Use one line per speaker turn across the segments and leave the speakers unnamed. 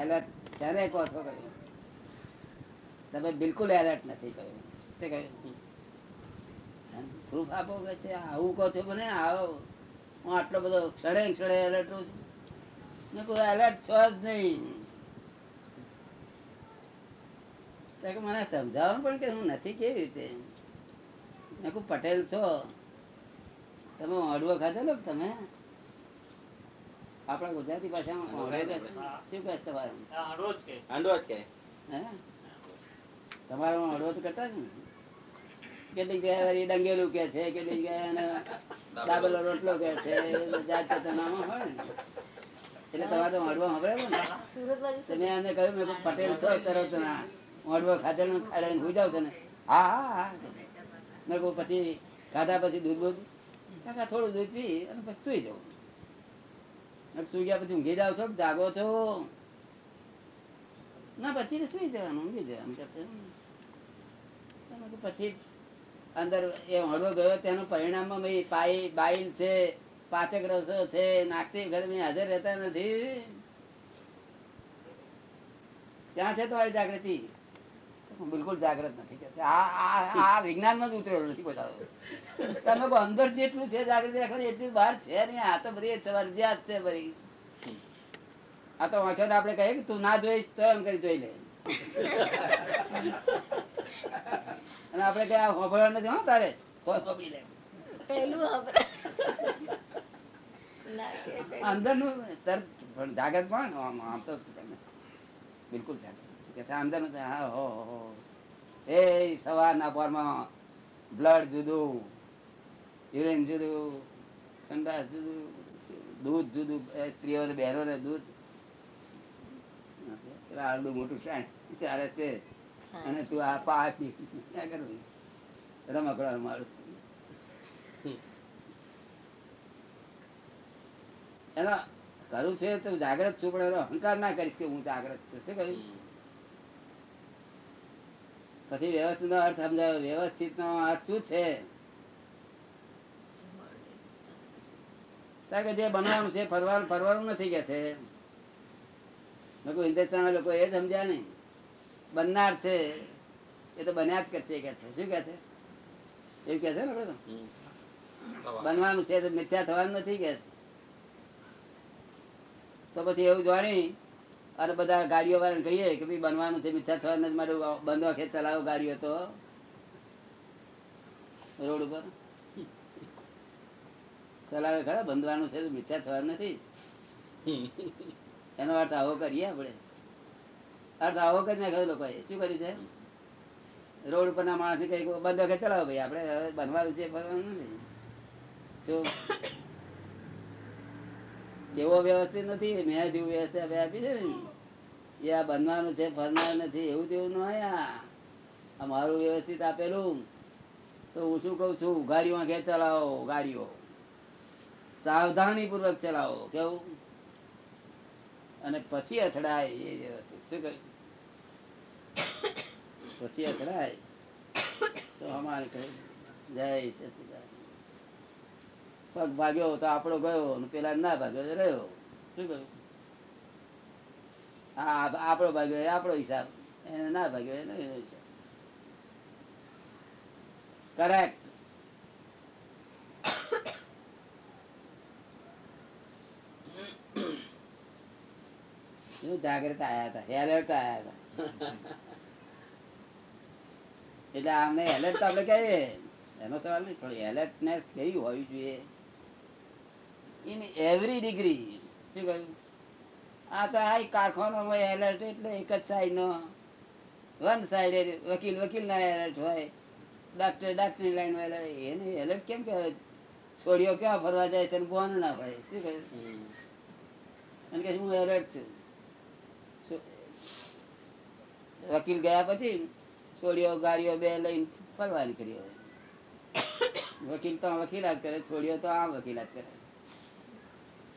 Alert ક્યારે કહો છો કહ્યું તમે બિલકુલ એલર્ટ નથી કહ્યું શું કહ્યું? પ્રૂફ આપો કે છે, આવું કહો છો મને? આવો. હું આટલો બધો ક્ષણે ક્ષણે એલર્ટ છું. મેં કોઈ એલર્ટ છો જ નહીં. મને સમજાવવાનું પણ કે હું નથી કેવી રીતે? મેં પટેલ છો. તમે ખાધેલો ને તમે. આપણા ગુજરાતી ભાષામાં અડવો શું કહે તમારે?
હાંડવો જ કે
હે? તમારા અડવો તો કરતા જ ને કેટલીક જગ્યાએ ડંગેલું કે છે કેટલીક જગ્યાએ એને દાબેલો. રોટલો કે છે જાત જાતના નામો હોય ને. એટલે તમારે તો અડવો સાંભળેલો ને તમે એને કહ્યું મેં પટેલ છો તરત ના. અડવો ખાધેલો ખાડે હું જાઉં છો ને. હા હા હા. મેં કહું પછી ખાધા પછી દૂધ બૂધ? કાકા થોડું દૂધ પી અને પછી સુઈ જવું સુઈ ગયા પછી ઊંઘી જાવ છો? જાગો છો? ના, પછી સુઈ જવાનું, ઊંઘી જવાનું કે પછી અંદર એ હળવો ગયો, તેનું પરિણામમાં મેં પાઈ, બાઈલ છે, પાચક રસો છે નાખતી ઘર મેં હાજર રહેતા નથી. ત્યાં છે તમારી જાગૃતિ? બિલકુલ જાગૃત નથી. છે. આ આ આ વિજ્ઞાનમાં જ ઉતરેલો નથી બતાવો તમે કહો અંદર જેટલું છે જાગૃતિ રાખવાની એટલી બહાર છે નહીં આ તો બધી ફરજિયાત છે બધી. આ તો વાંખો આપણે કહીએ કે તું ના જોઈશ તો એમ કરી જોઈ લે. અને આપણે કઈ આ હોભળવા નથી હો તારે? હોભળી લે.
પહેલું આપણે ના કે
અંદરનું તરત જાગૃત પણ આમ તો બિલકુલ જાગૃત. અંદર હો હો, હો. એ સવારના પોરમાં બ્લડ જુદું યુરિન જુદું સંડાસ જુદું દૂધ જુદું સ્ત્રીઓને બહેનોને દૂધ. આરડું મોટું શાય ચાલે તે અને તું આ પા ક્યાં કરવું? રમકડા મારું એના કરું છે તો જાગ્રત છું પણ એનો અહંકાર ના કરીશ કે હું જાગ્રત છું. શું કહ્યું? પછી વ્યવસ્થિત નો અર્થ સમજાયો વ્યવસ્થિત નો અર્થ શું છે? કે જે બનવાનું છે ફરવાનું ફરવાનું નથી કે છે. લોકો હિન્દુસ્તાન લોકો એ સમજ્યા નહીં. બનનાર છે એ તો બન્યા જ કરશે કે છે. શું કે છે? એવું કે છે ને બધું? બનવાનું છે તો મિથ્યા થવાનું નથી કે છે. તો પછી એવું જાણી અને બધા ગાડીઓ વાળાને કહીએ કે ભાઈ બનવાનું છે મિથ્યા થવાનું નથી માટે બંધ વખત ચલાવો ગાડીઓ તો. રોડ ઉપર. ચલાવે ખરા, બંધવાનું છે, મીઠા થવાનું નથી. એનો અર્થ આવો કરીએ આપણે. અર્થ આવો કરી નાખ્યો લોકોએ શું કર્યું છે? રોડ ઉપરના માણસ કઈ બંધ વખત ચલાવો ભાઈ, આપણે હવે બનવાનું છે ફરવાનું નથી. શું એવો વ્યવસ્થિત નથી મેં જેવું વ્યવસ્થા આપી છે ને. એ આ બનવાનું છે, ફરનાર નથી, એવું તેવું ન આ. મારું વ્યવસ્થિત આપેલું. તો હું શું કઉ છું, ગાડીઓ આંખે ચલાવો, ગાડીઓ. સાવધાની પૂર્વક ચલાવો, કેવું? અને પછી અથડાય એ વ્યવસ્થિત. શું કહ્યું? પછી અથડાય. તો અમારે કહ્યું જય સચિદાન પગ ભાગ્યો તો આપણો ગયો પેલા ના ભાગ્યો રહ્યો. શું કહ્યું? આપણો ભાગ્યો એ આપણો હિસાબ. એને ના ભાગ્યો, એનો એનો હિસાબ કરેક્ટ જાગ્રત આયા હતા? એલર્ટ આયા હતા. એટલે આમને એલર્ટ તો આપણે કહીએ. એનો સવાલ નહીં પણ એલર્ટનેસ કેવી હોવી જોઈએ? ઇન એવરી ડિગ્રી શું કહ્યું? આ તો આ કારખાનામાં એલર્ટ એટલે એક જ સાઈડનો વન સાઈડ વકીલ વકીલના એલર્ટ હોય. ડાક્ટર ડાક્ટરની લાઈનમાં એલર્ટ એને એલર્ટ કેમ કે છોડીઓ ક્યાં ફરવા જાય તેને બોન ના ભાઈ શું કહ્યું અને કે હું એલર્ટ છું. વકીલ ગયા પછી છોડીઓ ગાડીઓ બે લઈને ફરવા નીકળી હોય. વકીલ તો વકીલાત કરે છોડીઓ તો આ વકીલાત કરે.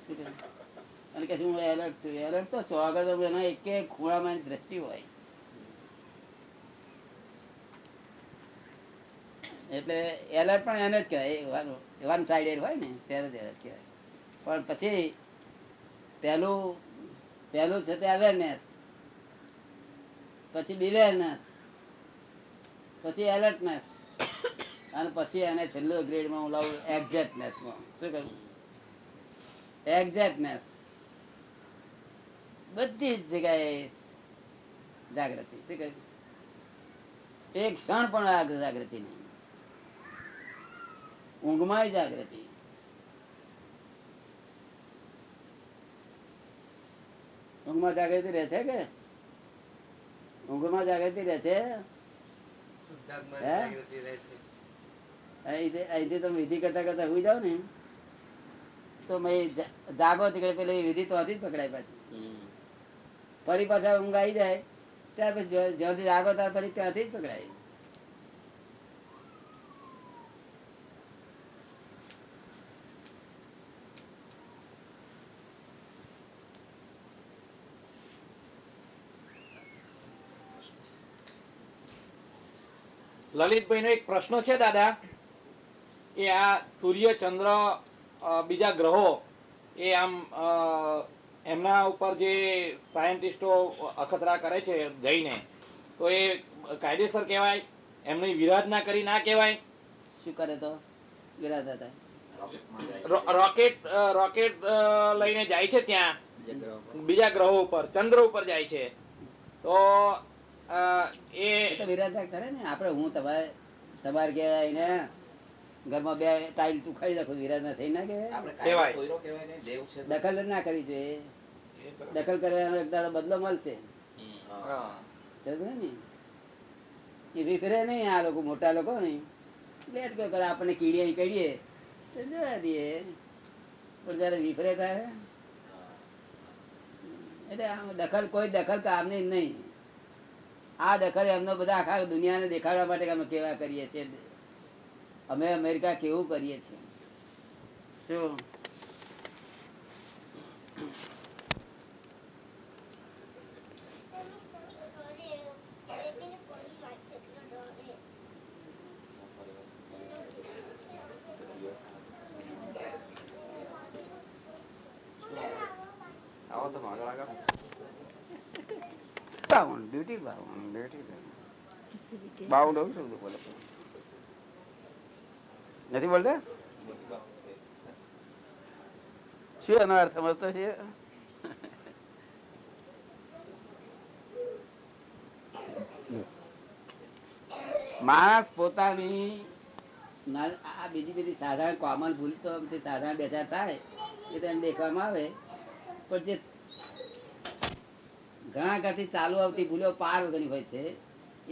શું? અને કે હું એલર્ટ છું. એલર્ટ તો ચોગર તો એના એક એક ખૂણામાં દ્રષ્ટિ હોય. એટલે એલર્ટ પણ એને જ કહેવાય. વન સાઈડેડ હોય ને, ત્યારે જ એલર્ટ કહેવાય. પણ પછી પહેલું પહેલું છે તે અવેરનેસ પછી બિવેરનેસ પછી એલર્ટનેસ અને પછી એને છેલ્લો ગ્રેડમાં હું લાવું એક્ઝેક્ટનેસમાં શું કહ્યું? એક્ઝેક્ટનેસ બધી જ જગ્યાએ જાગૃતિ શું કહે એક ક્ષણ પણ આ જાગૃતિ નહીં. ઊંઘમાં જાગૃતિ. ઊંઘમાં જાગૃતિ રહે છે કે? ઊંઘમાં જાગૃતિ રહે છે? અહીંથી તમે વિધિ કરતા કરતા હોઈ જાવ ને. તો મેં જાગો તીકડે પેલી વિધિ તો હતી જ પકડાય પાછી. ફરી પાછા ઊંઘ આવી જાય, ત્યાર પછી જ્યાંથી જાગો ત્યાર ફરી ત્યાંથી જ પકડાય.
લલિતભાઈ નો એક પ્રશ્ન છે, દાદા. એ આ સૂર્ય ચંદ્ર બીજા ગ્રહો, એ આમ એમના ઉપર જે સાયન્ટિસ્ટો અખતરા કરે છે જઈને તો એ કાયદેસર કહેવાય એમની વિરાધના કરી ના કહેવાય.
શું કરે તો? વિરાટ
થાય રોકેટ રોકેટ લઈને જાય છે ત્યાં. બીજા ગ્રહો ઉપર ચંદ્ર ઉપર જાય છે. તો એ
વિરાધના કરે ને આપણે હું તમારે તમારે કહેવાય આવીને ઘરમાં બે ટાઈલ તું નાખો થઈ ના કહેવાય?
કહેવાય.
દખલ ના કરવી જોઈએ. દખલ કરવાનો એક દાડો બદલો મળશે. ને? એ વિફરે નહીં આ લોકો મોટા લોકો નહીં. લેટ કરે આપણને કીડીએ કરીએ. તો જવા દઈએ પણ જયારે વિફરે ત્યારે? એટલે આમ દખલ કોઈ દખલ કામની જ નહીં. આ દખલ એમનો બધા આખા દુનિયાને દેખાડવા માટે અમે કેવા કરીએ છીએ? અમે અમેરિકા કેવું કરીએ છીએ? શું બાવન બ્યુટી બાવન બ્યુટી બાવન. બોલે. નથી બોલતા? શું એનો અર્થ સમજતો છે? માણસ પોતાની આ બીજી બધી સાધારણ કોમન ભૂલ તો સાધારણ બે થાય, એ તો એમ દેખવામાં આવે. પણ જે ઘણા ઘાથી ચાલુ આવતી ભૂલો પાર વગરની હોય છે,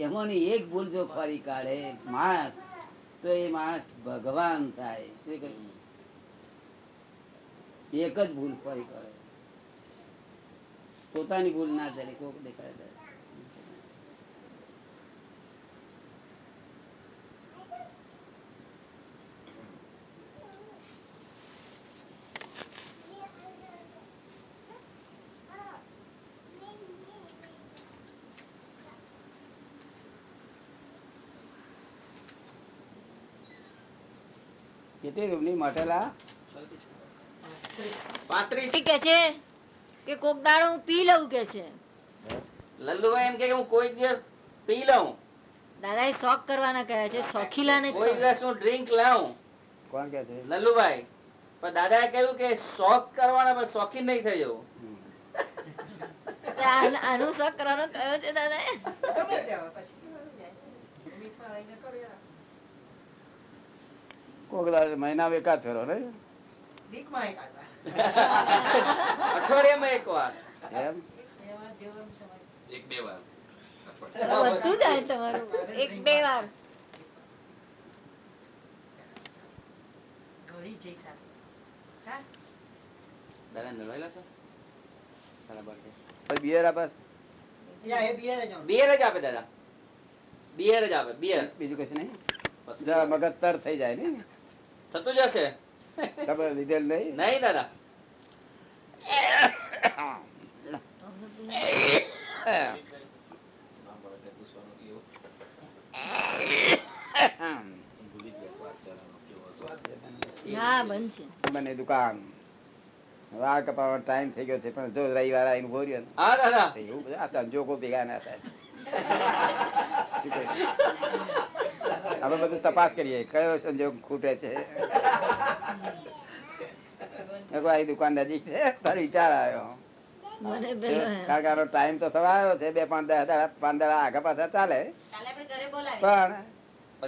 એમાંની એક ભૂલ જો ખોરી કાઢે, માણસ તો એ માણસ ભગવાન થાય. શું કહ્યું એક જ ભૂલ ખોરી કાઢે પોતાની ભૂલ ના ચાલે કોક દેખાડે. કેટલી રૂમની મટેલા?
કે છે કે કોક દાડો હું પી લઉં કે છે?
લલ્લુભાઈ એમ કે હું કોઈ દિવસ પી લઉં.
દાદા એ શોખ કરવાના કહે છે શોખીલા ને
કોઈ દિવસ હું ડ્રિંક લાવું.
કોણ કે છે?
લલ્લુભાઈ પણ દાદાએ કહ્યું કે શોખ કરવાના પણ શોખીન નહીં થઈ જવું.
આનું શોખ કરવાનો કયો છે દાદા
કોક દાડે મહિના એકાદ ફેરો ને
અઠવાડિયામાં એક વાર.
એમ?
એક બે વાર.
બધું જાય તમારું. એક બે વાર.
દાદા નળવાયેલા છો? બરાબર
બિયર
બિયર જ આપે. દાદા. બિયર જ આપે બિયર
બીજું કશું નહીં. જરા મગજ તર થઈ જાય ને
થતું જશે.
તમે લીધેલ નહીં?
નહીં દાદા.
હા
મને દુકાન. હવે આ કપાવાનો ટાઈમ થઈ ગયો છે પણ જો રવિવાર આવીને ને,
હા દાદા.
એવું બધા સંજોગો ભેગા ના થાય. આપણે બધું તપાસ કરીએ. કયો સંજોગ ખૂટે છે? દુકાન નજીક છે. તારો વિચાર આવ્યો. કારણ ટાઈમ તો થવા આવ્યો છે. બે પાંચ દાડા પાંચ દસ આગા પાછા ચાલે. પણ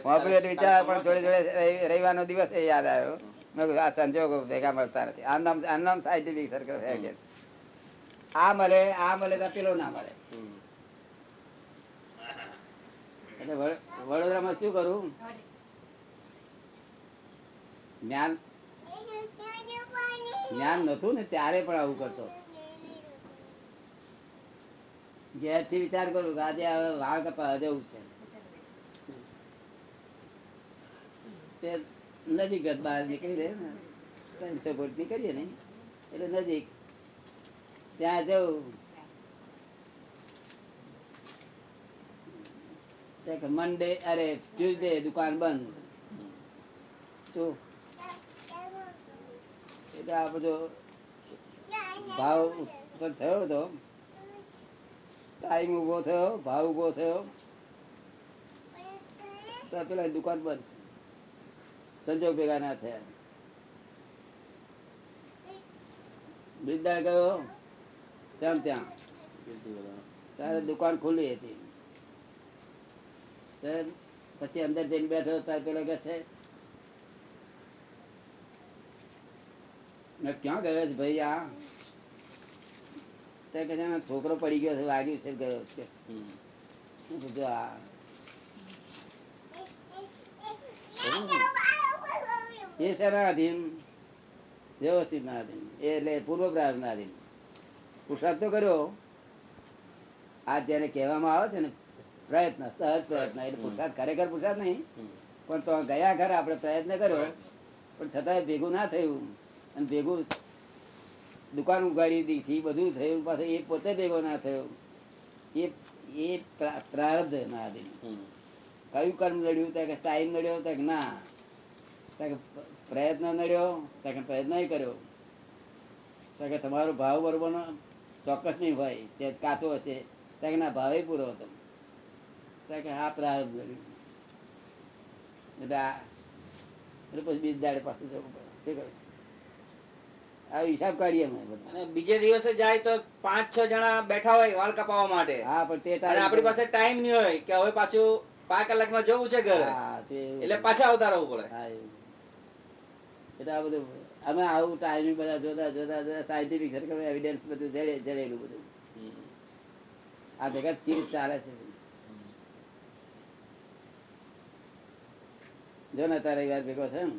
મોકલી વિચાર પણ જોડે જોડે રવિ- રવિવારનો દિવસ એ યાદ આવ્યો. મેં આ સંજોગો ભેગા મળતા નથી. આ નામ આ નામ સાયન્ટિફિક સર્કલ આ મળે આ મળે તો પેલો ના મળે. એટલે વડ- વડોદરામાં શું કરું? જ્ઞાન જ્ઞાન નતું ને ત્યારે પણ આવું કરતો. ઘેરથી વિચાર કરું કે આજે હવે વાળ કપા જવું છે. તે નજીક જ બહાર નીકળી રહે ને. ત્રણસો ફૂટ નીકળીએ ને. એટલે નજીક. ત્યાં જવું મંડે અરે ટ્યુઝડે દુકાન બંધ શું એટલે આ બધો ભાવ ઉત્પન્ન થયો હતો ટાઈમ ઊભો થયો ભાવ ઊભો થયો તો પેલા દુકાન બંધ સંજોગ ભેગા ના થયા બિરદાર ગયો તેમ ત્યાં ત્યારે દુકાન ખુલ્લી હતી પછી અંદર જઈને બેઠો તાર પેલો કે છે? મેં ક્યાં ગયો છે ભાઈ આ? તે કે છે, છોકરો પડી ગયો છે વાગ્યું છે ગયો છે. શું કીધું, "આ? એ શેના અધીન વ્યવસ્થિત ના અધીન એટલે પૂર્વ ના અધીન પુરુષાર્થ તો કર્યો. આ જયારે કહેવામાં આવે છે ને પ્રયત્ન સહજ પ્રયત્ન. એટલે પુરસાદ ખરેખર પુરસાદ નહીં. પણ તો ગયા ઘર આપણે પ્રયત્ન કર્યો. પણ છતાંય ભેગું ના થયું. અને ભેગું દુકાન ઉગાડી દીધી બધું થયું. પાછું એ પોતે ભેગો ના થયો. એ એ પ્રા- પ્રારબ્ધ ના દે કયું કર્મ નડ્યું ત્યાં કે ટાઈમ નડ્યો ત્યાં કે ના. ત્યાં કે પ્રયત્ન નડ્યો ત્યાં કે પ્રયત્ન કર્યો. ત્યાં કે તમારો ભાવ બરોબર ચોક્કસ નહીં હોય. તે કાચો હશે. ત્યાં કે ના ભાવે પૂરો હતો. કે હા પ્રારબ્ધ નડ્યું એટલે પછી બીજ દાડે પાછું જવું પડે. શું આ હિસાબ કાઢીએ અમે
અને બીજે દિવસે જાય તો પાંચ છ જણા બેઠા હોય વાળ કપાવવા માટે.
હા પણ તે
આપણી પાસે ટાઈમ નહીં હોય કે હવે પાછું પાંચ કલાકમાં જવું છે ઘરે. એટલે પાછા આવતા રહેવું પડે.
હા, એટલે આ બધું અમે આવું ટાઈમિંગ બધા જોતા જોતા જોતા સાયન્ટિફિક સરકાર એવિડન્સ બધું જડે જડેલું બધું. આ જગત ચીજ ચાલે છે. જો ને તારે વાર ભેગો થયો ને?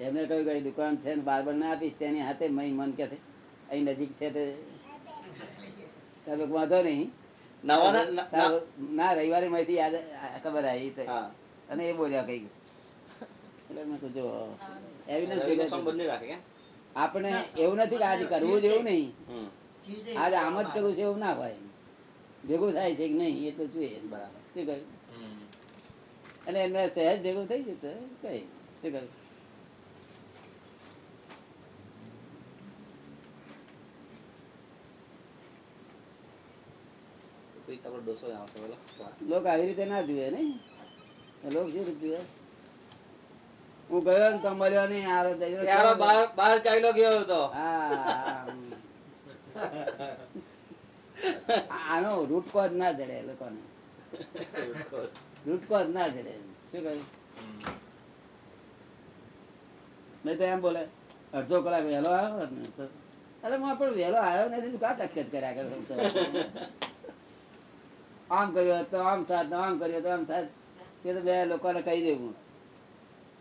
એમને કહ્યું કે દુકાન છે ને બારબર ના આપીશ તેની હાથે મય મન કે અહીં નજીક છે તે. તમે વાંધો નહીં.
ના-
રવિવારે માહિતી યાદ ખબર આવી અને એ બોલ્યા કઈ. જો
કે?
આપણે એવું નથી કે આજે કરવું જ એવું નહીં. આજે આમ જ કરવું છે એવું ના હોય. ભેગું થાય છે કે નહીં એ તો જોઈએ
બરાબર.
શું કહ્યું. અને એમને સહેજ ભેગું થઈ જતું કઈ શું કહ્યું
કોઈ તમારો ડોસો આવશે બોલો.
લોકો આવી રીતે ના જુએ નહીં લોકો શું જુએ. હું ગયો ને તો મળ્યો નહીં આરો દઈ
બહાર બહાર ચાલ્યો ગયો હતો.
હા આનો રૂટકો જ ના જડે લોકોને. રૂટકો જ ના જડે. શું કહ્યું? નહીં તો એમ બોલે અડધો કલાક વહેલો આવ્યો અરે હું પણ વહેલો આવ્યો નથી કા કચકચ કર્યા કરે? આમ કર્યો તો આમ થાત આમ કર્યો તો આમ થાત. તે તો બે લોકોને કહી દેવું.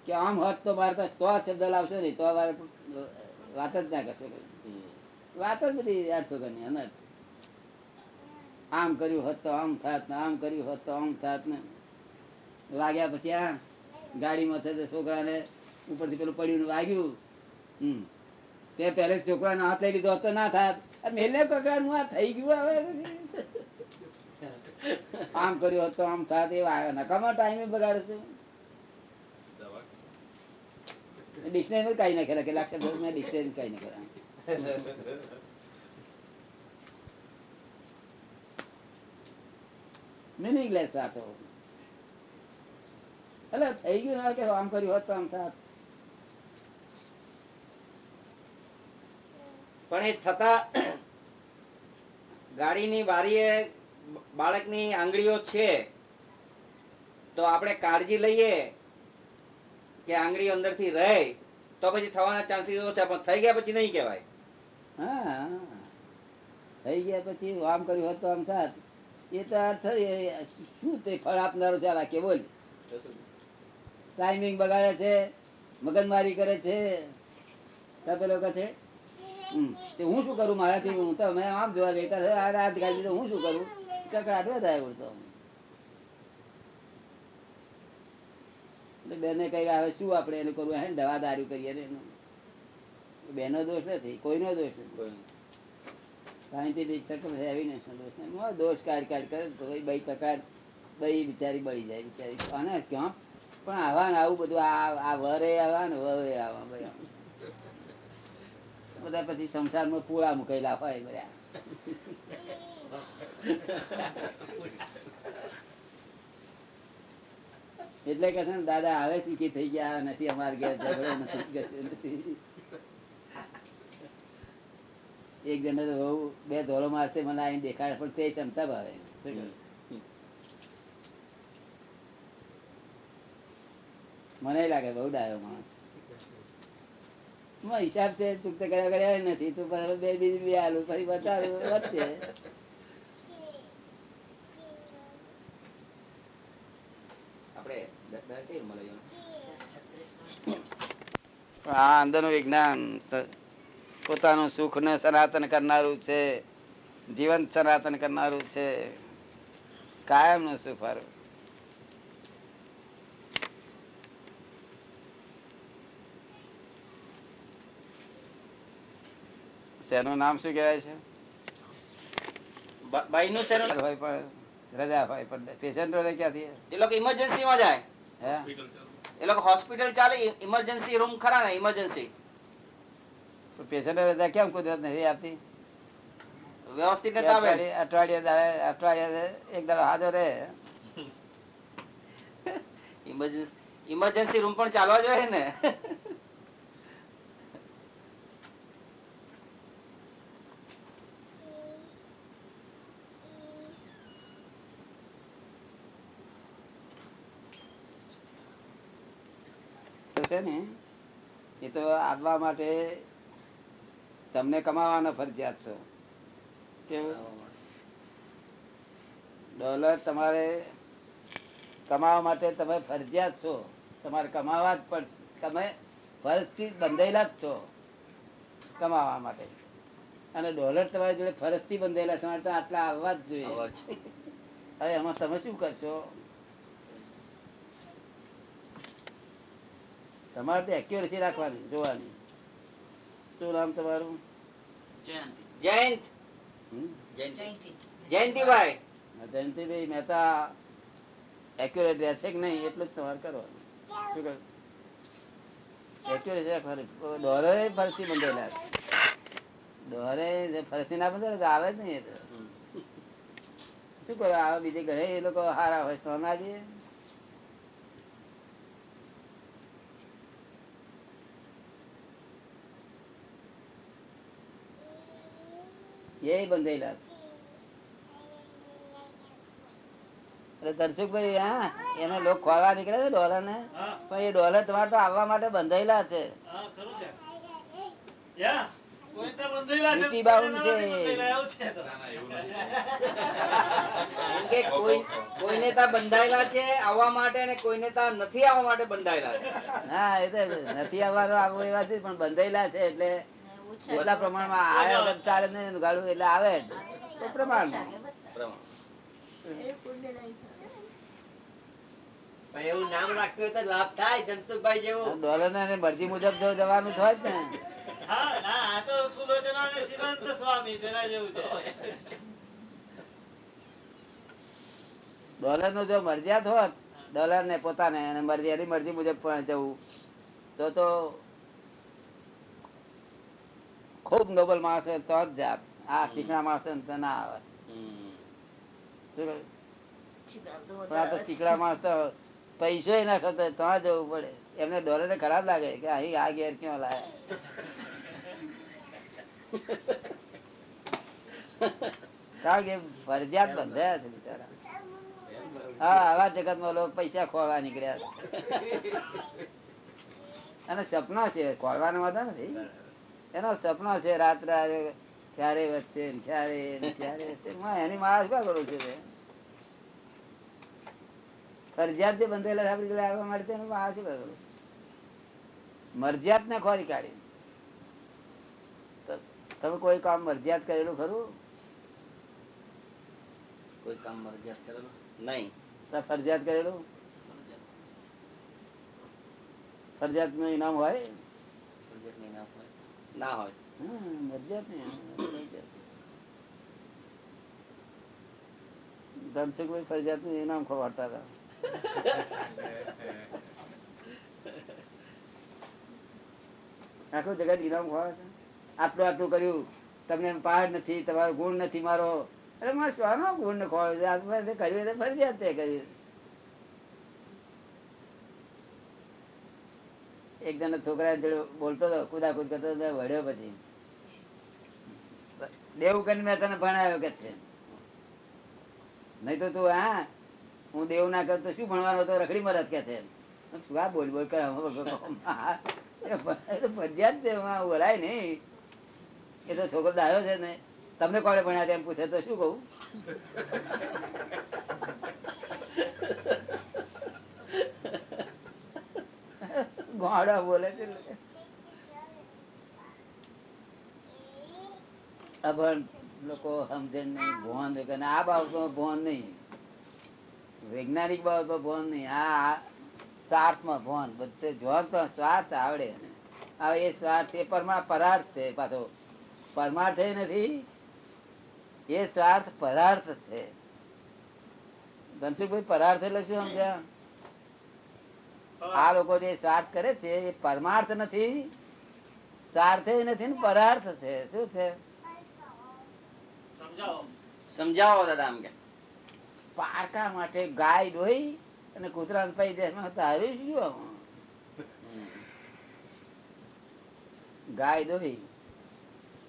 કે આમ હોત તો મારે પાસે તો શબ્દ લાવશો નહીં તો મારે વાત જ ના કરશો વાત જ બધી અર્થો કરી અનર્થ આમ કર્યું હોત તો આમ થાત ને આમ કર્યું હોત તો આમ થાત ને. વાગ્યા પછી આ ગાડીમાં છે છોકરાને ઉપરથી પેલું પડ્યું વાગ્યું. હમ. તે પહેલે છોકરાનો હાથ લઈ લીધો હોત, ના થાય મેલે કકડાનું આ થઈ ગયું હવે. આમ કર્યું હતો આમ થાત એ નકામા ટાઈમે બગાડે છે. ડિક્શનરી કઈ નાખેલા કે લાક્ષર મેં ડિક્શનરી કઈ નાખેલા. મિનિંગલેસ આ તો. એટલે થઈ ગયું ના કે આમ કર્યું હોત તો આમ થાત.
પણ એ થતા ગાડીની બારીએ બાળકની આંગળીઓ છે તો આપણે કાળજી લઈએ કે આંગળીઓ અંદરથી રહે તો પછી થવાના ચાન્સીસ ઓછા પણ થઈ ગયા પછી નહીં કહેવાય.
હા થઈ ગયા પછી આમ કર્યું હોત તો આમ થાત. એ તો અર્થ એ શું તે ફળ આપનારો ચાલા કે બોલ ટાઈમિંગ બગાડે છે મગજમારી કરે છે. પેલો કહે છે હું શું કરું મારાથી? હું તમે આમ જોવા જઈ રાત ગાડી હું શું કરું? કકડાટ વધારે ઉડતો બેને કઈ હવે શું આપણે એનું કરવું? હે દવા દારૂ કરીએ ને એનું? બેનો દોષ નથી કોઈનો દોષ નથી. સાયન્ટિફિક સર્કમ એવિડન્સ નો દોષ મોં દોષ કાઢ કાઢ કરે તો ભાઈ બઈ કકાડ બે બિચારી બળી જાય બિચારી. અને ક્યાં પણ આવા આવું બધું, આ વરે આવા ને વરે આવા બધા. પછી સંસારમાં પૂળા મુકેલા હોય બધા. એટલે કે છે ને, દાદા હવે સુખી થઈ ગયા નથી, અમારે ઘેર ઝઘડો નથી નથી. એક જણ બે ધોરો મારશે, મને અહીં દેખાડે, પણ તે ક્ષમતા ભાવે શું કહ્યું? મને લાગે બહુ ડાયો માણસ. હિસાબ છે ચૂકતે કર્યા કર્યા નથી તો બે બીજી બે આલું પછી બતાવું વધશે? આ અંદરનું વિજ્ઞાન પોતાનું સુખ ને સનાતન કરનારું છે જીવન સનાતન કરનારું છે કાયમનું સુખ વાળું. શેનું નામ શું કહેવાય છે?
બાઈનું શેનું
હોય પણ રજા હોય પણ પેશન્ટોને ક્યાંથી
એ? લોકો emergency માં જાય.
હે?
એ લોકો હોસ્પિટલ ચાલે ઇમરજન્સી રૂમ ખરા ને ઇમરજન્સી
પેશન્ટ રજા કેમ કુદરત નથી આપતી?
વ્યવસ્થિત આવે.
અઠવાડિયે અઠવાડિયે એક દાડો હાજર રહે.
ઇમરજન્સી ઇમરજન્સી રૂમ પણ ચાલવા જોઈએ ને.
છે ને એ તો આવવા માટે તમને કમાવાનો ફરજિયાત છો. ડોલર તમારે કમાવા માટે તમે ફરજિયાત છો. તમારે કમાવા જ પડશે. તમે ફરજથી બંધાયેલા જ છો કમાવા માટે. અને ડોલર તમારી જોડે ફરજથી બંધાયેલા છે તમારે તો આટલા આવવા જ જોઈએ. હવે એમાં તમે શું કરશો? તમારે તો એક્યુરેસી રાખવાની જોવાની. શું નામ તમારું?
જયંત. જયંતિભાઈ
જયંતિભાઈ મહેતા એક્યુરેટ રહેશે કે નહીં એટલું જ તમારે કરવાનું. શું કહ્યું એક્યુરેસી રાખવાની ડોલરે ફરસી બંધેલા. ડોલરે જે ના તો આવે જ નહીં એ તો. શું કરો? આવે બીજે ઘરે એ લોકો હારા હોય સોના જઈએ? એ બંધાયેલા અરે દર્શકભાઈ હા એને લોકો ખોવા નીકળે છે ડોલર ને પણ એ ડોલર તમારે તો આવવા માટે બંધાયેલા છે.
કોઈને ત્યાં બંધાયેલા છે આવવા માટે અને કોઈને ત્યાં નથી આવવા માટે બંધાયેલા છે.
હા એ તો નથી આવવાનો આવું એવા પણ બંધાયેલા છે એટલે
એવું
પ્રમાણમાં આવે વગર ચાલે નહીં ગાડું એટલે આવે જ. તો પ્રમાણમાં.
એવું નામ રાખ્યું તો લાભ થાય ધનસુખભાઈ જેવું.
ડોલર ને મરજી મુજબ જો જવાનું તો ને.
હા આ તો સુલોચના ને શ્રીમંત સ્વામી તેના જેવું છે.
ડોલરનું જો મરજિયાત હોત ડોલર ને પોતાને અને મરજી એની મરજી મુજબ પણ જવું. તો તો ખૂબ નોબલ માણસ હોય તો જ જાત. આ ચીકણા માણસ તો ના આવે.
તો
પણ તો માણસ તો પૈસો ના ખતો ત્યાં જવું પડે. એમને દોરે ખરાબ લાગે કે અહીં આ ઘેર ક્યાં લાયા? કારણ કે ફરજિયાત બંધાયા છે બિચારા. હા, આવા જગતમાં લોકો પૈસા ખોળવા નીકળ્યા અને સપના છે, ખોળવાનો વાંધો નથી. એનો સપનો છે રાત્રે ક્યારે વચ્ચે ક્યારે ક્યારે વચ્ચે એની મારા શું કરું છું ફરજિયાત જે બંધેલા આપણી જોડે આવવા માટે તેનું મારા શું કરું? મરજિયાત ને ખોરી કાઢી તમે કોઈ કામ મરજિયાત કરેલું ખરું?
કોઈ કામ મરજિયાત કરેલું? નહીં.
ફરજિયાત કરેલું? ફરજિયાત. નું ઇનામ હોય?
ફરજિયાતની ના હોય. ના હોય.
ધનસુખભાઈ ફરજિયાતનું ઇનામ ખવાડતા હતા. આખું જગત ઇનામ ખવાડે છે. આટલું આટલું કર્યું, તમને પાડ નથી, તમારો ગુણ નથી, મારો. અરે મારે શ્વાનો ગુણ ખોળે છે? કર્યું ફરજિયાત તે કર્યું એક જણા છોકરા જોડે બોલતો હતો કુદાકુદ કરતો હતો વળ્યો પછી. દેવું કરીને મેં તને ભણાવ્યો કે છે? નહીં તો તું, હા, હું દેવું ના કરતો શું ભણવાનો હતો? રખડી મરત કે છે? શું આ બોલ બોલ કરે? જ છે, હું બોલાય નહીં. એ તો છોકરો દાયો છે ને. તમને કોણે ભણ્યા તેમ પૂછે તો શું કહું? ગોળા બોલે છે લોકો. લોકો સમજે નહીં, ભોન આ બાબતમાં ભોન નહીં. વૈજ્ઞાનિક બાબતમાં ભોન નહીં, આ સ્વાર્થમાં ભોન. બધે જોન તો સ્વાર્થ આવડે. હવે એ સ્વાર્થ, એ પરમા પરાર્થ છે પાછો. પરમાર્થ નથી, એ સ્વાર્થ પદાર્થ છે. ધનસુખભાઈ પરાર્થ એટલે શું સમજ્યા? આ લોકો જે સ્વાર્થ કરે છે એ પરમાર્થ નથી. સ્વાર્થે નથી ને પરાર્થ છે. શું છે?
સમજાવો. દાદા આમ કે.
પારકા માટે ગાય ડોઈ અને કૂતરા પૈ દે તારું શું? ગાય. દોહી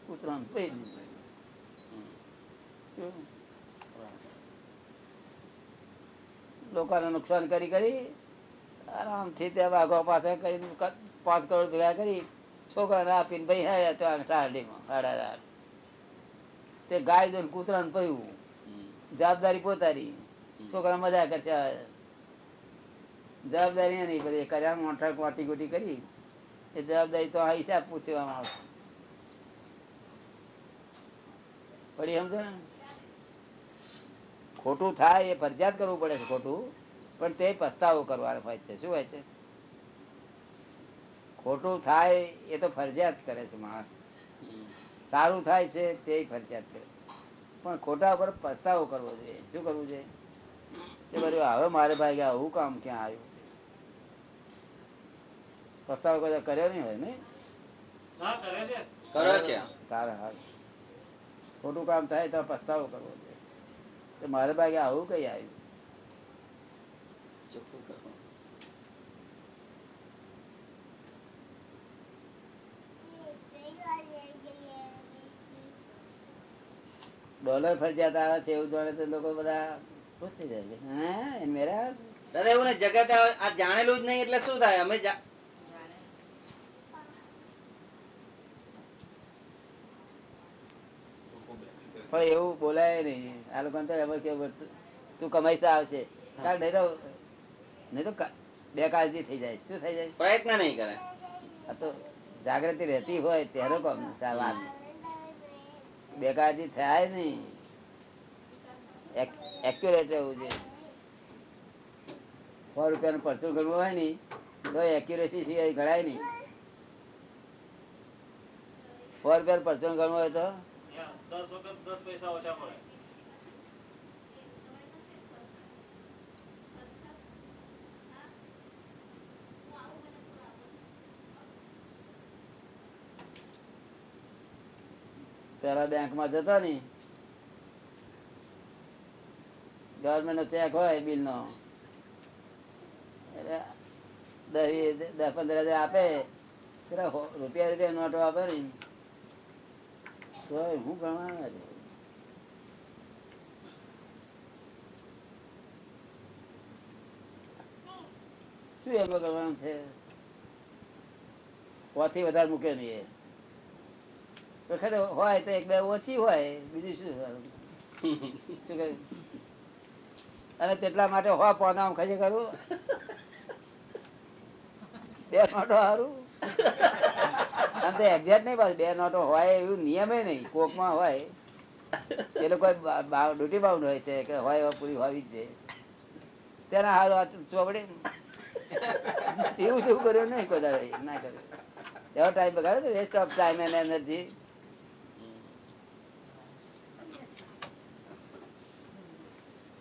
કૂતરા પૈ લોકોને નુકસાન કરી કરી આરામથી ત્યાં વાઘો પાસે કરી પાંચ કરોડ ભેગા કરી છોકરાને આપીને ભાઈ હે તો હાડા તે ગાય દોઈને કૂતરાને પયું જવાબદારી પોતાની. છોકરા મજા કરશે જવાબદારી નહીં બધી કર્યા મોટા વાટી ગોટી કરી. એ જવાબદારી તો આ હિસાબ પૂછવામાં આવશે. પડી સમજો ને ખોટું થાય એ ફરજિયાત કરવું પડે છે ખોટું. પણ તે પસ્તાવો કરવાનો હોય છે. શું હોય છે? ખોટું થાય એ તો ફરજિયાત કરે છે માણસ. સારું થાય છે તે ફરજિયાત કરે છે. પણ ખોટા પર પસ્તાવો કરવો જોઈએ. શું કરવું જોઈએ? કે બધું હવે મારે ભાઈ કે આવું કામ ક્યાં આવ્યું? પસ્તાવો કદાચ કર્યો નહીં હોય ને?
કરો છે.
સારા હાલ ખોટું કામ થાય તો પસ્તાવો કરવો જોઈએ. મારે ભાઈ આવું કઈ આવ્યું?
ચોખ્ખું
ફરજિયાત આવે છે એવું જાણે તો લોકો બધા ખુશ થઈ જાય. હા મેરા
દાદા, એવું ને જગત આ જાણેલું જ નહીં એટલે શું થાય? અમે જા-
પણ એવું બોલાય નહીં. આ લોકો તો એમાં કેવું તું- કમાઈ આવશે. કારણ નહીં તો નહીં તો બે કાળજી થઈ જાય. શું થઈ જાય?
પ્રયત્ન નહીં કરે.
આ તો જાગૃતિ રહેતી હોય ત્યારે કોમ આ બે કાળજી થાય નહીં. એક્યુરેટ રહેવું છે સો રૂપિયાનું પરચું ગણવું હોય ને તો એક્યુરેસી સિવાય ગણાય નહીં. સો રૂપિયાનું પરચું કરવું હોય તો? પેલા બેંકમાં જતા ની ગવર્મેન્ટ નો ચેક હોય બિલ નો એટલે દસ દસ પંદર હજાર આપે. રૂપિયા રૂપિયા નોટો આપે ને. તો હું ગણવા શું એમાં કરવાનું છે? પોથી વધારે મૂકે નહીં વખતે હોય તો એક બે ઓછી હોય બીજું શું? અને તેટલા માટે હો પોના ખજે કરું? બે નોટો સારું આમ તો એક્ઝેક્ટ નહીં પાછું બે નોટો હોય એવું નિયમે નહીં. કોકમાં હોય. એ લોકો ડ્યુટી બાઉન્ડ હોય છે કે હોય પૂરી હોવી જ છે તેના હાલ ચોપડી? એવું તેવું કર્યું નહીં કોઈ ના કર્યું. એવો time બગાડ્યો waste of time and energy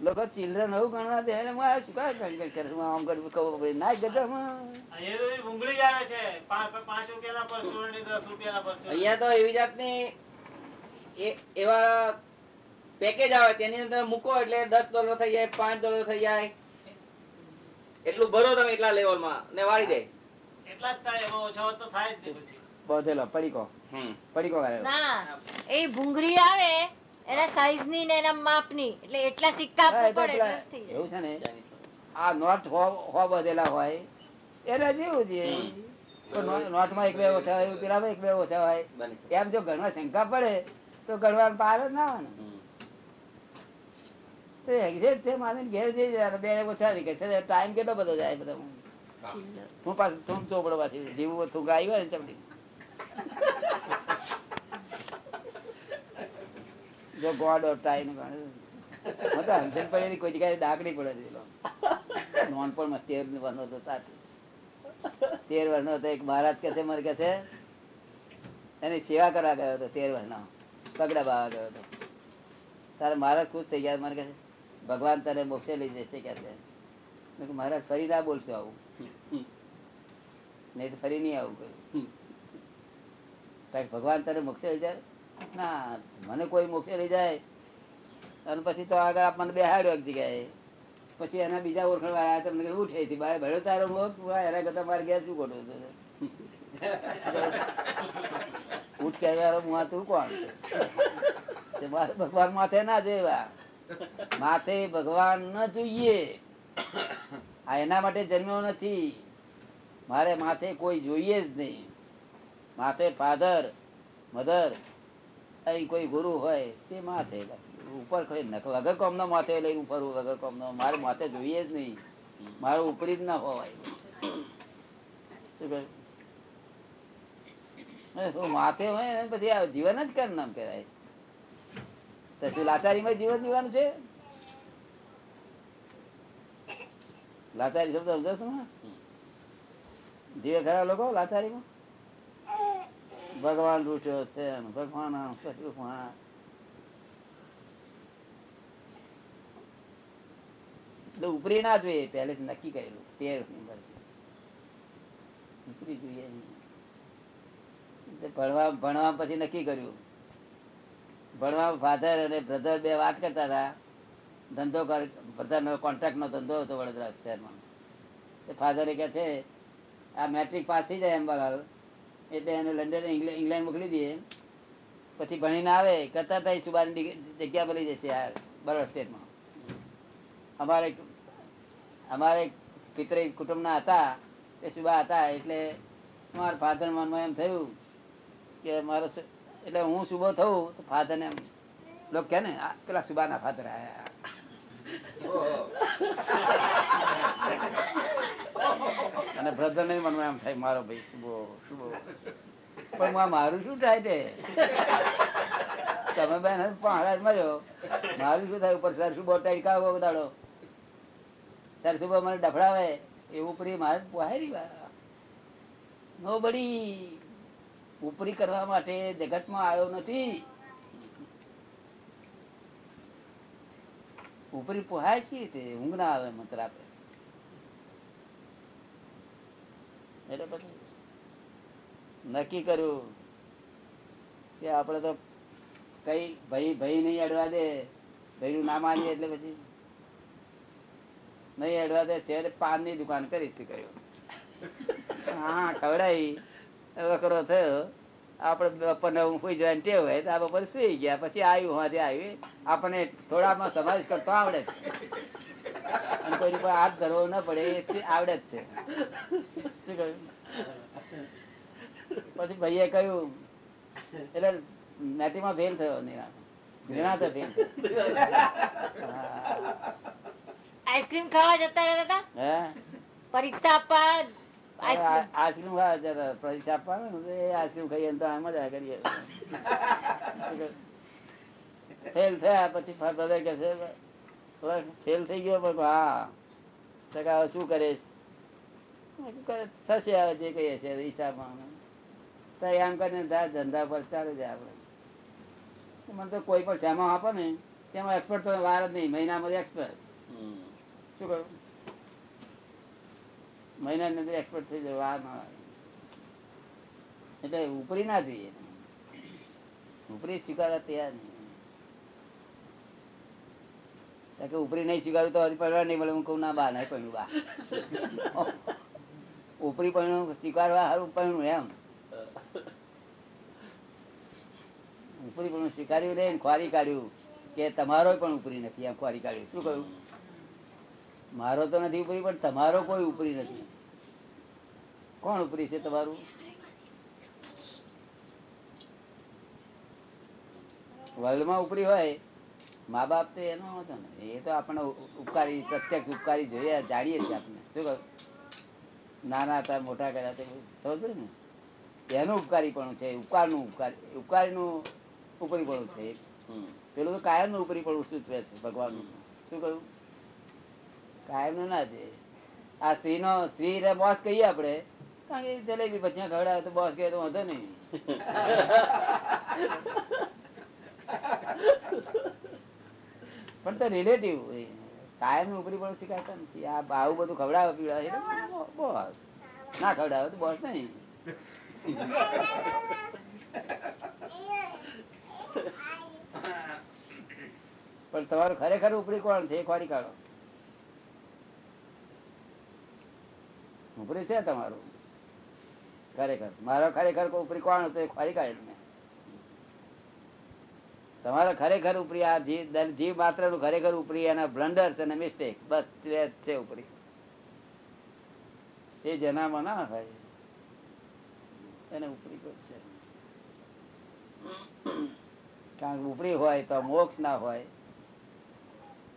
લોકો ચિલ્ડ્રન એવું ગણવા દે એટલે હું શું કાય ગણગણ કરે? હું આમ કરું કહું ભાઈ ના ગધામાં
અહીંયા તો એવી જાતની એવા પેકેજ આવે તેની અંદર મૂકો એટલે દસ ડોલર થઈ જાય પાંચ ડોલર થઈ જાય. એટલું ભરો તમે એટલા લેવલમાં ને વાળી દે.
એટલા જ થાય ઓછો તો થાય જ બોધેલો પડીકો.
હમ.
પડીકો
ના એ ભૂંગળી આવે એના સાઈઝની ને એના માપની એટલે એટલા સિક્કા પડે.
એવું છે ને? આ નોટ હો હો બધેલા હોય એના જેવું છે. તો માં નોટમાં એક બે ઓછા હોય પેલામાં એક બે ઓછા હોય. એમ જો ગણવા શંકા પડે તો ગણવાનું પાર જ ના આવે ને. તો એક્ઝેક્ટ છે મારે ઘેર જઈ જાય બે ઓછા નીકળે છે ટાઈમ કેટલો બધો જાય બધો
હું
તું પાછું તું ચોપડવાથી જીવું તું ગાય હોય ને ચપડી. જો ગોડ ઓફ ટાઈમ હું તો હંસન પડેલી કોઈ જગ્યાએ દાખલી પડે છે નોન પણ તેર વર્ષનો હતો સાથે તેર વર્ષનો હતો. એક મહારાજ કે છે મને કે છે એની સેવા કરવા ગયો હતો તેર વર્ષનો પગડા બાવા ગયો હતો. તારે મહારાજ ખુશ થઈ ગયા મને કહે છે ભગવાન તને મોક્ષે લઈ જશે કે છે. મહારાજ ફરી ના બોલશો આવું. નહીં તો ફરી નહીં આવું કહ્યું ભગવાન તને મોક્ષે લઈ જાય? ના, મને કોઈ મોક્ષે લઈ જાય. અને પછી તો આગળ આપણને બેહાડ્યો એક જગ્યાએ. પછી એના બીજા ઓળખણ વાળા તમને કે ઉઠે થી બારે ભર્યો તારો મોક્ષ એના કરતા મારે ઘેર શું ખોટું હતું? ઉઠ કહેવારો હું તું કોણ? ભગવાન માથે ના જોવા માથે ભગવાન ન જોઈએ. આ એના માટે જન્મ્યો નથી. મારે માથે કોઈ જોઈએ જ નહીં. માથે ફાધર, મધર અહીં કોઈ ગુરુ હોય તે માથે ઉપર કોઈ વગર કોમનો માથે લઈને ફરવું વગર કોમનો. મારે માથે જોઈએ જ નહીં. મારું ઉપરી જ ના હોવાય. માથે હોય ને પછી આ જીવન જ કર નામ કહેવાય. તો શું લાચારીમાં જીવન જીવવાનું છે? લાચારી શબ્દ સમજો છો જીવે ખરા લોકો લાચારીમાં? ભગવાન રૂઠ્યો છે ભગવાન એટલે ઉપરી ના જોઈએ પહેલેથી નક્કી કરેલું, તેર નંબર ઉપરી જોઈએ ભણવા ભણવા પછી નક્કી કર્યું. ભણવા ફાધર અને બ્રધર બે વાત કરતા હતા. ધંધો કર બ્રધરનો કોન્ટ્રાક્ટનો ધંધો હતો વડોદરા શહેરમાં. ફાધરે કહે છે, આ મેટ્રિક પાસ થઈ જાય અંબાલાલ એટલે એને લંડન ઇંગ્લેન્ડ મોકલી દઈએ. પછી ભણીને આવે, કરતા થાય સુબાની જગ્યા મળી જશે આ બરોડા સ્ટેટમાં. અમારે અમારે પિતરી કુટુંબના હતા, એ સુબા હતા, એટલે મારા ફાધર મનમાં એમ થયું કે મારો એટલે હું સુબો થયું તો ફાધરને એમ લોકો કે ને પેલા સુબાના ફાધર આયા. અને બ્રધર ને મનમાં એમ થાય, મારો ભાઈ શુભો શુભો. પણ માં મારું શું થાય તે? તમે બેન પહાડ મળ્યો મારું શું થાય ઉપર? સર સુબો ટડકાવો દાડો. સર શુભો મને ડફડાવે. એવું ઉપરી મારે પોહાય નો બડી ઉપરી કરવા માટે જગતમાં આવ્યો નથી. ઉપરી પોહાય છે તે, ઊંઘ ના આવે, મંત્ર આપે. એટલે પછી નક્કી કર્યું કે આપણે તો કઈ ભાઈ ભાઈ નહીં અડવા દે. ભાઈનું નામ આવીએ એટલે પછી નહીં અડવા દે. છે પાન પાનની દુકાન કરી કહ્યું હા ખવડાવી વકરો થયો. આપણે બપોરને ઊંઘ જવાની ટેવ હોય તો આ બપોર સુઈ ગયા. પછી આવ્યું હાથે આવી આપણને થોડામાં સમાજ કરતો આવડે. અને કોઈની પર હાથ ધરવો ન પડે એ આવડે જ છે. શું કહ્યું? પછી ભાઈએ કહ્યું એટલે મેટીમાં ફેલ થયો નિરાંત નિરાંત. ફેલ
આઈસ્ક્રીમ ખાવા જતા રહેતા હતા?
હે?
પરીક્ષા આપવા આઈસ્ક્રીમ
આઈસ્ક્રીમ ખાવા જતા પરીક્ષા આપવાનું એ આઈસ્ક્રીમ ખાઈએ તો આમ જ કરીએ. ફેલ થયા પછી બ્રધર કે છે ફેલ થઈ ગયો પણ હા. ટકા શું કરીશ? મેં કીધું કે થશે હવે જે કહીએ છે હિસાબમાં તો એમ કરીને ધંધા પર ચાલે છે આપણે. મને તો કોઈ પણ શેમાં આપો ને તેમાં એક્સપર્ટ તો વાર જ નહીં મહિનામાં એક્સપર્ટ. શું કહ્યું મહિનાની અંદર એક્સપર્ટ થઈ જાય વાર ના. એટલે ઉપરી ના જોઈએ. ઉપરી સ્વીકારવા તૈયાર નહીં કારણ કે ઉપરી નહીં સ્વીકારું તો હજી પડવા નહીં મળે. હું કહું ના બા નહીં પડ્યું બા. ઉપરી પણ સ્વીકારવા સારું પડ્યું એમ. ઉપરી પણ સ્વીકાર્યું રે ખ્વારી કાઢ્યું. કે તમારો પણ ઉપરી નથી. એમ ખ્વારી કાઢ્યું. શું કહ્યું? મારો તો નથી ઉપરી પણ તમારો કોઈ ઉપરી નથી. કોણ ઉપરી છે તમારું? વર્લ્ડમાં ઉપરી હોય? મા બાપ તો એનો હતો ને એ તો આપણને ઉપકારી પ્રત્યક્ષ ઉપકારી જોઈએ જાણીએ છીએ આપણે. શું કહ્યું નાના હતા મોટા કર્યા તે સમજ ને? એનું ઉપકારીપણું છે ઉપકારનું ઉપકારી ઉપકારીનું ઉપરીપણું છે પેલું તો કાયમનું ઉપરીપણું સૂચવે છે ભગવાનનું. શું કહ્યું? કાયમનું ના છે. આ સ્ત્રીનો સ્ત્રી બોસ કહીએ આપણે. કારણ કે જલેબી ભજીયા ખવડાવે તો બોસ કહે તો વાંધો નહીં. પણ તો રિલેટિવ કાયમ ઉપરી પણ શીખાતા નથી. આ આવું બધું ખવડાવે, પીવડાવે બોસ ના ખવડાવે તો બોસ નહીં. પણ તમારું ખરેખર ઉપરી કોણ છે? ખોરી કાઢો. ઉપરી છે તમારું? ખરેખર. મારો ખરેખર ઉપરી કોણ હતો? એ ખોરી કાઢે તમારા ખરેખર ઉપરી, આ જીવ માત્રનું ખરેખર ઉપરી એના બ્લન્ડર અને મિસ્ટેક બસ છે ઉપરી. એ જેનામાં ના હોય. એને ઉપરી છે કારણ ઉપરી હોય તો મોક્ષ ના હોય.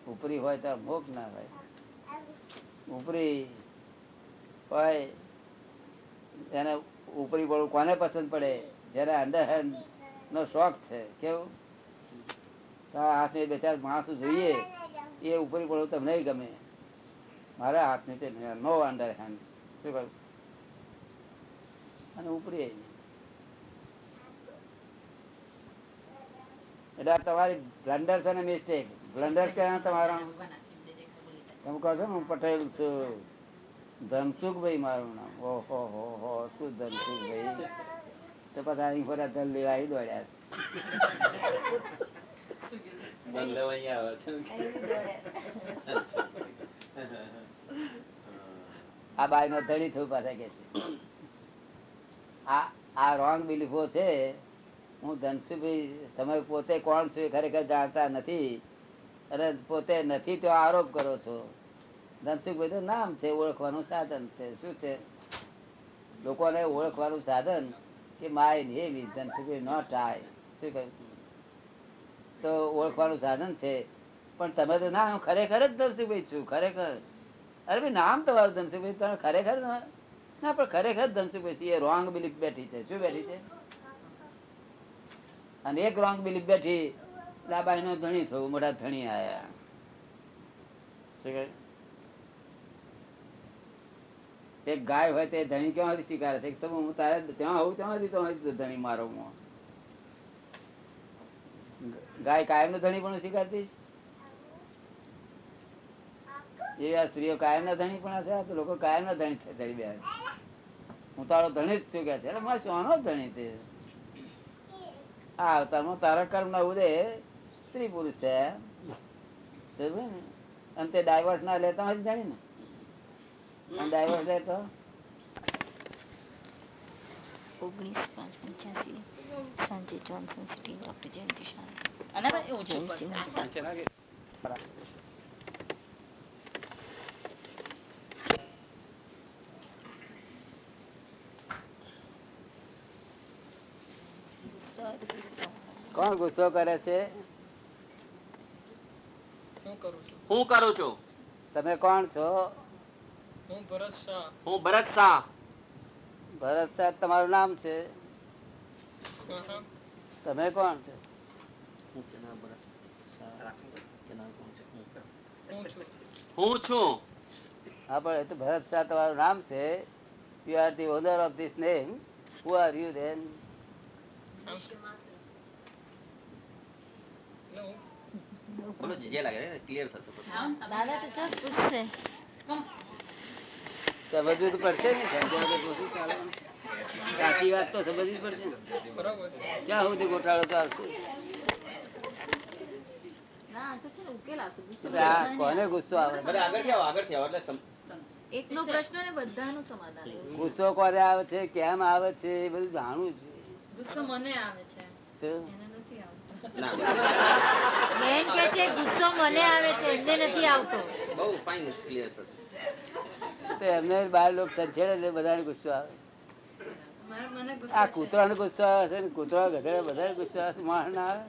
ઉપરી હોય તો મોક્ષ ના હોય. ઉપરી હોય એને ઉપરી પડવું કોને પસંદ પડે? જેને અંડરહેન્ડ નો શોખ છે. કેવું? હાથને બે ચાર માણસો જોઈએ એ ઉપરી પડવું તમને ગમે. મારા હાથની તે નો અંડરહેન્ડ શું કહ્યું અને ઉપરી એટલે તમારી બ્લન્ડર છે ને મિસ્ટેક બ્લન્ડર ક્યાં તમારા? તમે કહો છો ને હું પટેલ છું. ધનસુખભાઈ મારું નામ. ઓહો હો હો શું ધનસુખભાઈ? તો પછી અહીં ફરા ધન લેવા આવી દોડ્યા
બંગલો અહીંયા આવે છે.
આ બાઈ નો ધણી થયું પાછા કે છે. આ આ રોંગ બિલીફો છે. હું ધનસુભાઈ તમે પોતે કોણ છો એ ખરેખર જાણતા નથી. અને પોતે નથી તો આરોપ કરો છો. ધનસુખભાઈ તો નામ છે ઓળખવાનું સાધન છે. શું છે? લોકોને ઓળખવાનું સાધન કે my name Dhansukhbhai not I. શું કહ્યું? તો ઓળખવાનું સાધન છે. પણ તમે તો ના, હું ખરેખર જ ધનસુખભાઈ છું, ખરેખર. અરે ભાઈ નામ તમારું ધનસુખભાઈ તમે ખરેખર ના પણ ખરેખર ધનસુખભાઈ છીએ રોંગ બિલીફ બેઠી છે. શું બેઠી છે? અને એક રોંગ બિલીફ બેઠી લાબાઈ નો ધણી થયું, મોટા ધણી આયા. એક ગાય હોય તે ધણી ક્યાંથી સ્વીકારે છે હું તારે ત્યાં આવું, ત્યાંથી તો ધણી મારો હું. ગાય કાયમનું ધણી પણ સ્વીકારતી છે? એ આ સ્ત્રીઓ કાયમ ના ધણી પણ હશે લોકો કાયમ ના ધણી ધણી બે હું તારો ધણી જ કે છે. મારે સોનો ધણી તે આ અવતારમાં તારા કર્મ ના ઉદય સ્ત્રી પુરુષ છે. અને તે ડાયવર્સ ના લેતા હોય જાણી ને? ડાયવર્સ લેતો
ઓગણીસ પાંચ પંચ્યાસી, સાંજે Johnson City doctor Jayanti Shah.
અને ભાઈ ઓછું પડશે.
કોણ ગુસ્સો કરે છે?
હું કરું છું.
હું કરું છું?
તમે કોણ છો?
હું ભરત શાહ.
હું ભરત શાહ.
ભરત શાહ તમારું નામ છે? તમે કોણ છો?
હું છું.
હું છું
હા પણ એ તો ભરત શાહ તમારું નામ છે. You are the owner of this name who are you then
બોલો જે લાગે ક્લિયર થશે
દાદા તો પૂછશે.
સમજવું તો પડશે ને? સાચી વાત તો સમજવી પડશે ક્યાં સુધી ગોટાળો ચાલશે
ના તો છે ને ઉકેલ આવશે ગુસ્સો
એટલે આ કોને ગુસ્સો આવે?
આગળ જાઓ આગળ જાઓ એટલે
એકનો પ્રશ્ન ને બધાનું સમાધાન.
ગુસ્સો કોને આવે છે? કેમ આવે છે? એ બધું જાણવું છે.
ગુસ્સો મને આવે છે? એને નથી આવતો.
બેન કે છે ગુસ્સો મને આવે છે એમને નથી આવતો.
બહુ ફાઇન ક્લિયર થશે.
એમને બાર લોકો સંછેડે એટલે બધાને ગુસ્સો આવે. આ કૂતરાનો ગુસ્સો આવે ને કૂતરા ગધેડા બધા ગુસ્સા આવે ના આવે.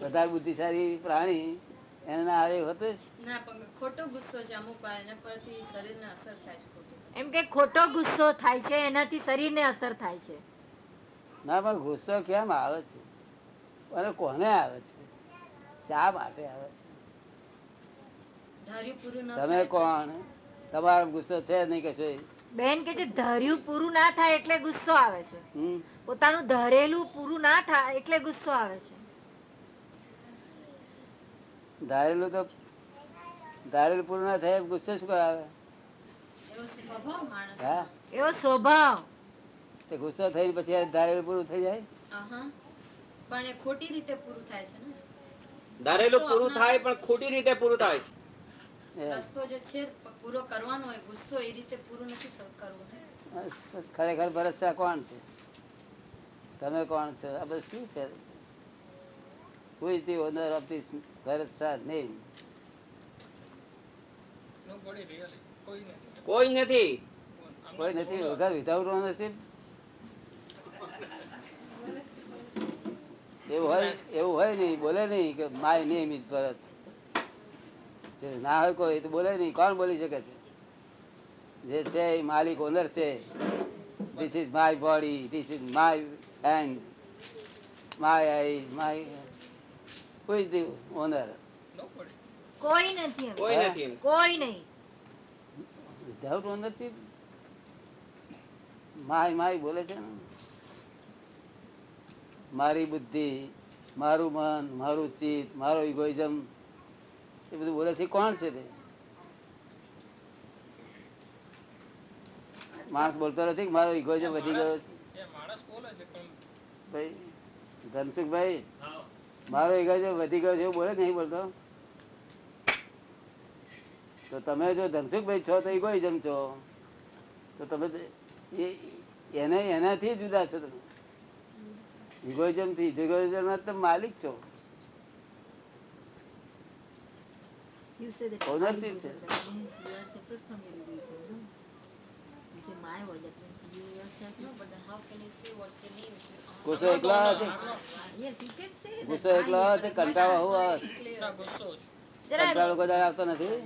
બધા બુદ્ધિશાળી પ્રાણી એને ના આવે હતું જ.
ના પણ ખોટો ગુસ્સો છે અમુક વાર એના પરથી શરીરને અસર થાય છે
એમ કે ખોટો ગુસ્સો થાય છે એનાથી શરીરને અસર થાય છે.
ના પણ ગુસ્સો કેમ આવે છે? અને કોને આવે છે? શા માટે આવે છે? તમે કોણ? તમારો ગુસ્સો છે નહીં કશો
બેન કે છે ધર્યું પૂરું ના થાય એટલે ગુસ્સો આવે છે. પોતાનું ધરેલું પૂરું ના થાય એટલે ગુસ્સો આવે છે.
ધારેલું તો ધારેલું પૂરું ના થાય ગુસ્સો શું આવે?
એવો સ્વભાવ માણસ.
હા.
એવો સ્વભાવ.
તે ગુસ્સો થઈને પછી ધારેલું પૂરું થઈ જાય?
પણ એ ખોટી રીતે પૂરું થાય છે ને?
ધારેલું પૂરું થાય પણ ખોટી રીતે પૂરું થાય છે.
રસ્તો જે છે પૂરો કરવાનો હોય ગુસ્સો એ રીતે પૂરું નથી થતું કરવું. ને
બસ ખરેખર ભરસા કોણ છે? તમે કોણ છો? આ બધું શું છે? Who is the owner of this Bharat name?
કોઈ નથી.
કોઈ નથી.
કોઈ વગર વિધાઉટ ઓનરશીપ એવું હોય એવું હોય નહીં બોલે નહીં કે માય નેમ ઇઝ ભરત. ના હોય કોઈ તો બોલે નહીં. કોણ બોલી શકે છે? જે છે એ માલિક ઓનર છે. This is my body this is my hand my I my who is the owner
કોઈ નથી
કોઈ નથી
કોઈ નહીં.
વિધાઉટ ઓનરશીપ માય માય બોલે છે ને? મારી બુદ્ધિ મારું મન મારું ચિત્ત મારો ઇગોઇઝમ એ બધું બોલે છે કોણ છે તે? માણસ બોલતો નથી મારો મારો ઇગોઇઝમ વધી ગયો છે ધનસુખભાઈ મારો ઇગોઇઝમ વધી ગયો છે એવું બોલે નહીં બોલતો? તો તમે જો ધનસુખભાઈ છો તો ઇગોઇઝમ છો. તો તમે એ એને એનાથી જુદા છો તમે. ઇગોઇઝમથી ઇગોઇઝમ તમે માલિક છો.
You say that
Ownership
I
છે.
that means you are separate from your egoism, no? You say my word, that means you yourself
No, but then how can you say what's your name if you are
ગુસ્સો એકલો છે
Yes, you can say that.
ગુસ્સો એકલો છે કંટાળો હું આવે છે
clear?
ના ગુસ્સો જ
Jara,
કંટાળો કોઈ આવતો નથી.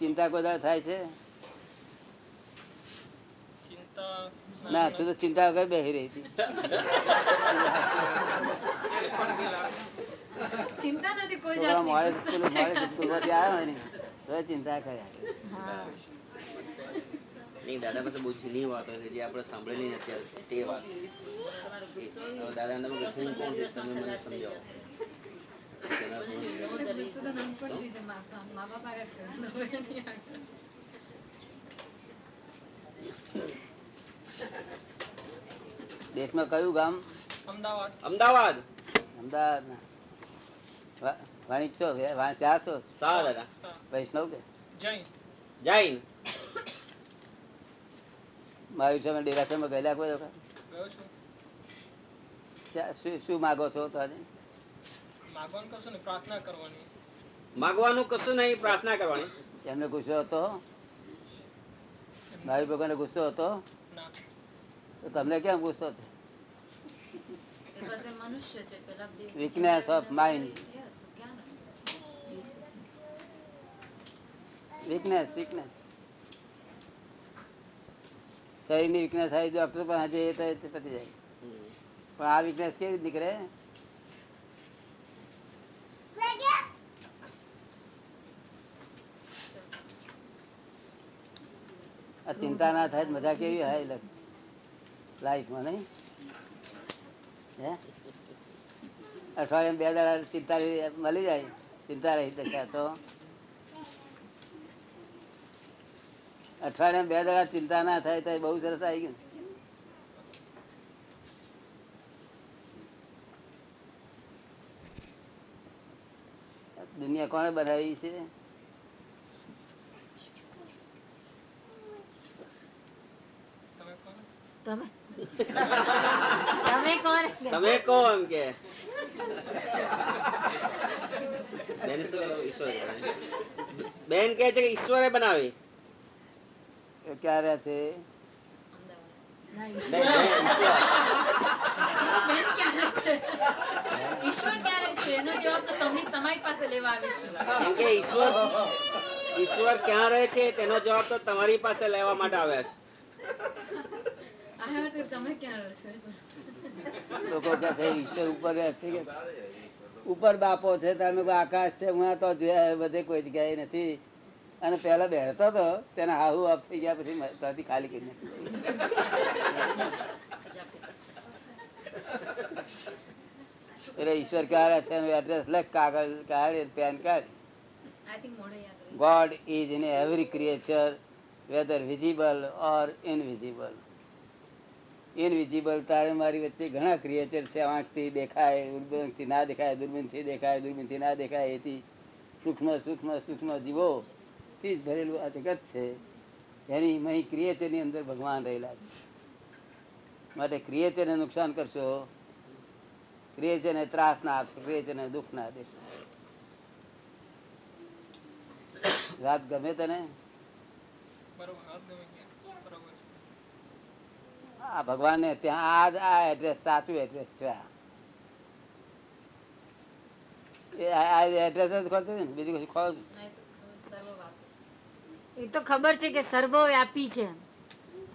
ચિંતા કોઈ થાય છે ના તું તો ચિંતા વગર બેસી રહી હતી
ચિંતા નથી કોઈ જાતની
મારે
ગુસ્સો
મારે
છે.
સ્કૂલમાંથી આવ્યો ને તો ચિંતા કર્યા
હા.
નહીં દાદા પાસે બહુ જૂની વાતો છે જે આપણે સાંભળેલી નથી તે વાત હવે દાદા તમે કહો, કોણ છે તમે મને સમજાવો.
ગુસ્સો તો.
દેશમાં કયું ગામ?
અમદાવાદ.
અમદાવાદ.
અમદાવાદ વાણિક છો કે છો?
સા દાદા.
વૈષ્ણવ કે?
જૈન.
જૈન.
મારી સામે ડેરાસરમાં ગયેલા કોઈ શા- શું માગો છો તો આજે
માગવાનું કશું નહીં પ્રાર્થના કરવાની.
માગવાનું કશું નહીં પ્રાર્થના કરવાની.
એમને ગુસ્સો હતો? મારી ભગવાન ગુસ્સો હતો? તો તમને કેમ ગુસ્સો છે?
એ ઓફ મનુષ્ય છે પેલા દેવ-
Weakness of mind.
એ હતું, ક્યાં નથી?
વીકનેસ વીકનેસ શરીરની વીકનેસ આવી ડોક્ટર પાસે એ તો પતી જાય. પણ આ વીકનેસ કેવી નીકળે? આ ચિંતા ના થાય, મજા કેવી હોય લાઈફમાં નહીં? હે? અઠવાડિયામાં બે દાડા ચિંતા મળી જાય, ચિંતા રહી શકે તો. અઠવાડિયામાં બે દાડા ચિંતા ના થાય તો બહુ સરસ આવી ગયું. દુનિયા કોણે બનાવી છે?
તમે? કોણ?
કે? બેન કહે છે કે ઈશ્વરે બનાવી.
ક્યાં છે?
ઈશ્વર. ક્યાં રહે છે તેનો જવાબ તો તમારી પાસે લેવા માટે આવ્યા છે.
તમે ક્યાં રહો છો?
લોકો કહે છે ઈશ્વર ઉપર રહે છે કે? ઉપર બાપો છે તમે આકાશ છે હું તો જોયા બધે કોઈ જગ્યાએ નથી. અને પેલા બેહતો હતો તેના હાહુ આપ થઈ ગયા પછી ત્યાંથી ખાલી કરી એટલે ઈશ્વર ક્યારે છે એડ્રેસ લખ કાગળ card pen
card
God is in every creature whether visible or invisible. Invisible તારે મારી વચ્ચે ઘણા ક્રિએચર છે આંખથી દેખાય દૂરબીનથી ના દેખાય દૂરબીનથી દેખાય દૂરબીનથી ના દેખાય એથી સૂક્ષ્મ સૂક્ષ્મ સૂક્ષ્મ જીવો જ ભરેલું આ જગત છે. એની મહી ક્રિએચરની અંદર ભગવાન રહેલા છે. માટે ક્રિએચરને નુકસાન કરશો ક્રિએચરને ત્રાસ ના આપશો ક્રિએચરને દુઃખ ના દેશો. રાત ગમે તને? આ ભગવાન ભગવાનને ત્યાં આ આ એડ્રેસ સાચું એડ્રેસ છે આ. એડ્રેસ જ ખોલતું ને? બીજું કશું ખોલ
ના, એ તો ખબર સર્વવ્યાપી.
એ તો ખબર છે કે સર્વવ્યાપી છે.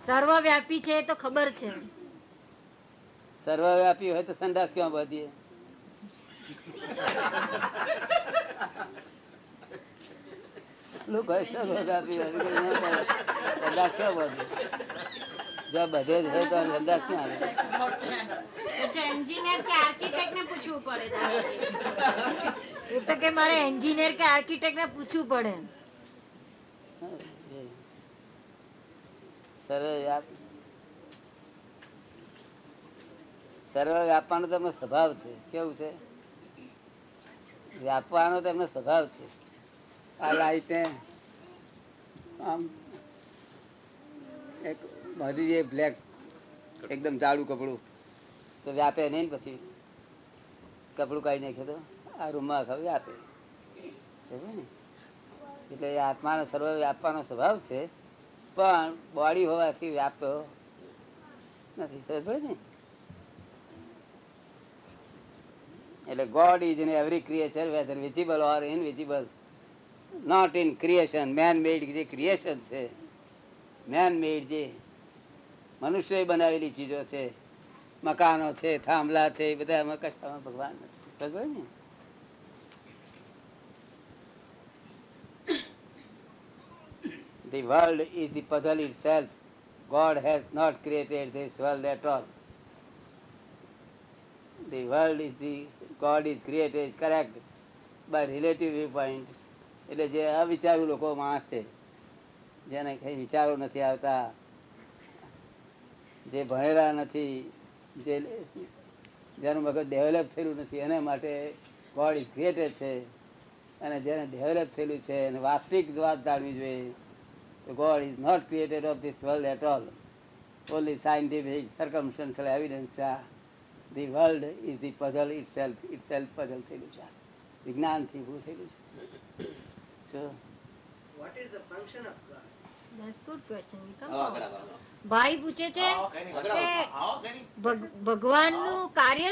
સર્વવ્યાપી છે એ તો ખબર છે.
સર્વવ્યાપી હોય તો સંદાસ ક્યાં ક્યાં બધે? જો હોય તો સંદાસ ક્યાં આવે?
એન્જિનિયર કે આર્કિટેક્ટ પૂછવું પડે દાદાજી.
એ તો કે મારે એન્જિનિયર કે આર્કિટેક્ટ ને પૂછવું પડે.
સર્વવ્યાપ સરળ વ્યાપવાનો એમનો સ્વભાવ છે. કેવું છે? વ્યાપવાનો તો એમનો સ્વભાવ છે. આ લાઈટે આમ એક મોદીજીએ બ્લેક, એકદમ જાડું કપડું, તો વ્યાપે નહીં ને પછી? કપડું કાઢી નાખે તો આ રૂમમાં આખા વ્યાપે. ને એટલે આત્માનો સર્વ વ્યાપવાનો સ્વભાવ છે. પણ બોડી હોવાથી વ્યાપતો નથી એટલે God is in every creature whether visible or invisible not in creation man made જે ક્રિએશન છે મેન મેડ જે મનુષ્ય બનાવેલી ચીજો છે, મકાનો છે, થાંભલા છે, એ બધા એમાં કશામાં ભગવાન નથી, સમજ ને? The world is the puzzle itself. God has not created this world at all. The world is the God is created correct by relative viewpoint. એટલે જે અવિચારુ લોકો માણસ છે જેને કઈ વિચારો નથી આવતા જે ભણેલા નથી જે જેનું મગજ ડેવલપ થયેલું નથી એના માટે ગોડ ઇઝ ક્રિએટેડ છે અને જેને ડેવલપ થયેલું છે અને વાસ્તવિક વાત જાણવી જોઈએ God is not created of this world at all only scientific circumstantial evidence છે the world is the puzzle itself itself puzzle થયેલું છે વિજ્ઞાનથી ઉભું થયેલું છે શું
What is the function of God?
That's good question. Come on.
આગળ આવો, આવો.
ભાઈ પૂછે છે કે ભગ- ભગવાનનું કાર્ય